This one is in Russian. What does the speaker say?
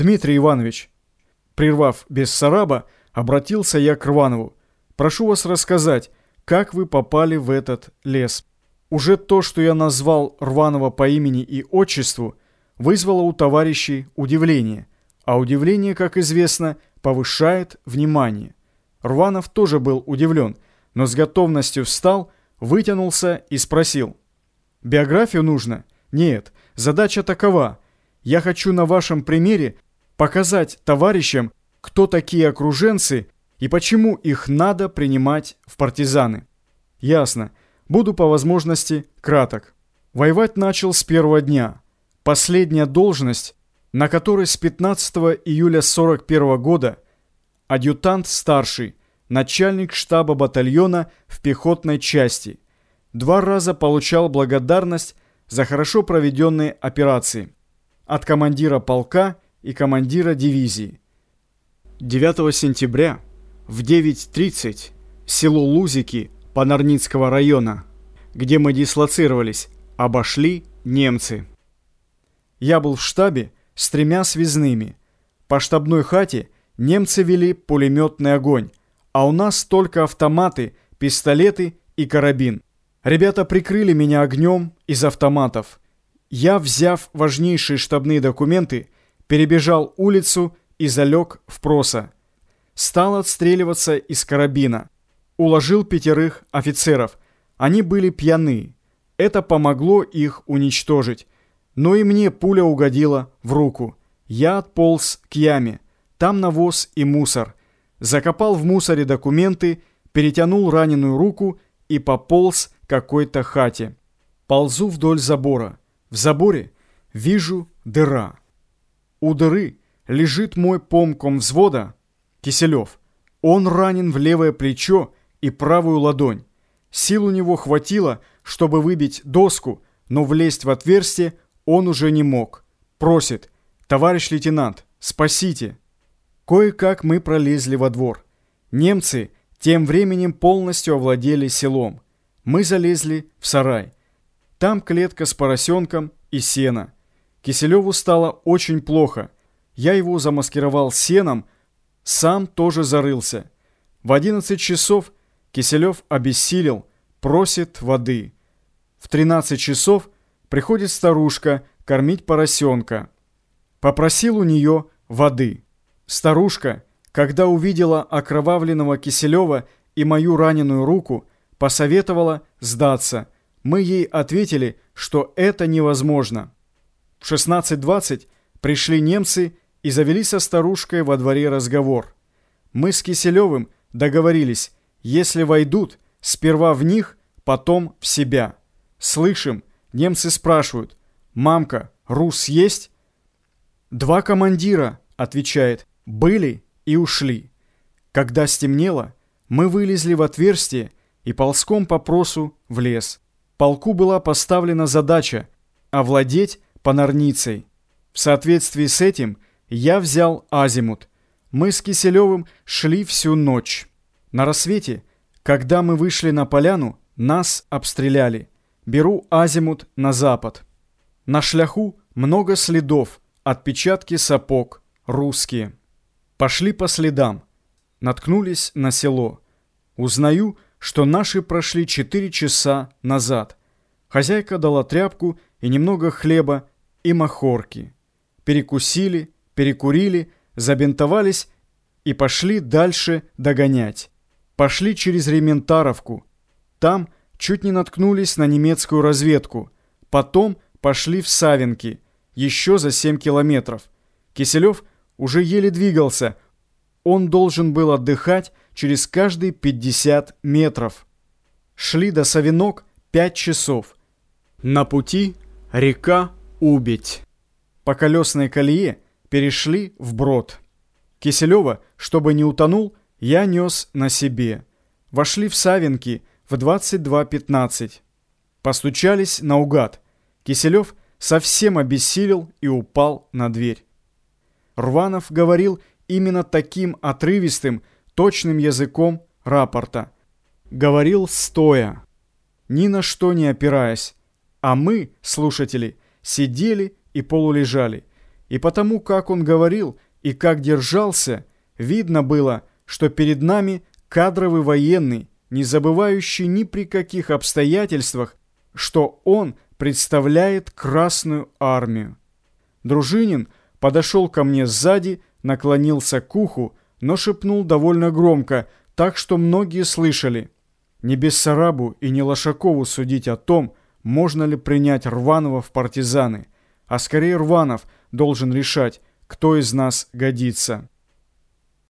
Дмитрий Иванович, прервав Бессараба, обратился я к Рванову. Прошу вас рассказать, как вы попали в этот лес. Уже то, что я назвал Рванова по имени и отчеству, вызвало у товарищей удивление. А удивление, как известно, повышает внимание. Рванов тоже был удивлен, но с готовностью встал, вытянулся и спросил. «Биографию нужно?» «Нет, задача такова. Я хочу на вашем примере показать товарищам, кто такие окруженцы и почему их надо принимать в партизаны». «Ясно. Буду по возможности краток. Воевать начал с первого дня. Последняя должность, на которой с 15 июля 41 года адъютант старший, начальник штаба батальона в пехотной части. Два раза получал благодарность за хорошо проведенные операции от командира полка и командира дивизии. 9 сентября в 9.30 село Лузики Панарницкого района, где мы дислоцировались, обошли немцы. Я был в штабе с тремя связными. По штабной хате немцы вели пулеметный огонь, а у нас только автоматы, пистолеты и карабин. Ребята прикрыли меня огнем из автоматов. Я, взяв важнейшие штабные документы, перебежал улицу и залег в проса. Стал отстреливаться из карабина уложил пятерых офицеров. Они были пьяны. Это помогло их уничтожить. Но и мне пуля угодила в руку. Я отполз к яме. Там навоз и мусор. Закопал в мусоре документы, перетянул раненую руку и пополз к какой-то хате. Ползу вдоль забора. В заборе вижу дыра. У дыры лежит мой помком взвода Киселев. Он ранен в левое плечо и правую ладонь. Сил у него хватило, чтобы выбить доску, но влезть в отверстие он уже не мог. Просит, товарищ лейтенант, спасите. Кое-как мы пролезли во двор. Немцы тем временем полностью овладели селом. Мы залезли в сарай. Там клетка с поросенком и сено. Киселеву стало очень плохо. Я его замаскировал сеном, сам тоже зарылся. В 11 часов Киселев обессилел, просит воды. В 13 часов приходит старушка кормить поросенка. Попросил у нее воды. Старушка, когда увидела окровавленного Киселева и мою раненую руку, посоветовала сдаться. Мы ей ответили, что это невозможно. В 16.20 пришли немцы и завели со старушкой во дворе разговор. Мы с Киселевым договорились, если войдут, сперва в них, потом в себя. Слышим, немцы спрашивают, «Мамка, рус есть?» «Два командира», — отвечает, «были и ушли». Когда стемнело, мы вылезли в отверстие и ползком по просу в лес. Полку была поставлена задача овладеть Панарницей. В соответствии с этим я взял азимут. Мы с Киселевым шли всю ночь. На рассвете, когда мы вышли на поляну, нас обстреляли. Беру азимут на запад. На шляху много следов, отпечатки сапог, русские. Пошли по следам. Наткнулись на село. Узнаю, что наши прошли четыре часа назад. Хозяйка дала тряпку и немного хлеба и махорки. Перекусили, перекурили, забинтовались и пошли дальше догонять. Пошли через Рементаровку. Там чуть не наткнулись на немецкую разведку. Потом пошли в Савинки, еще за 7 километров. Киселев уже еле двигался. Он должен был отдыхать через каждые 50 метров. Шли до Савинок 5 часов. На пути река Убить. По колесной колее перешли в брод. Киселева, чтобы не утонул, я нес на себе. Вошли в Савинки в 22.15. Постучались наугад. Киселев совсем обессилел и упал на дверь. Рванов говорил именно таким отрывистым, точным языком рапорта. Говорил стоя, ни на что не опираясь. А мы, слушатели, сидели и полулежали. И потому, как он говорил и как держался, видно было, что перед нами кадровый военный, не забывающий ни при каких обстоятельствах, что он представляет Красную Армию. Дружинин подошел ко мне сзади, наклонился к уху, но шепнул довольно громко, так что многие слышали. Не Бессарабу и не Лошакову судить о том, можно ли принять Рванова в партизаны, а скорее Рванов должен решать, кто из нас годится.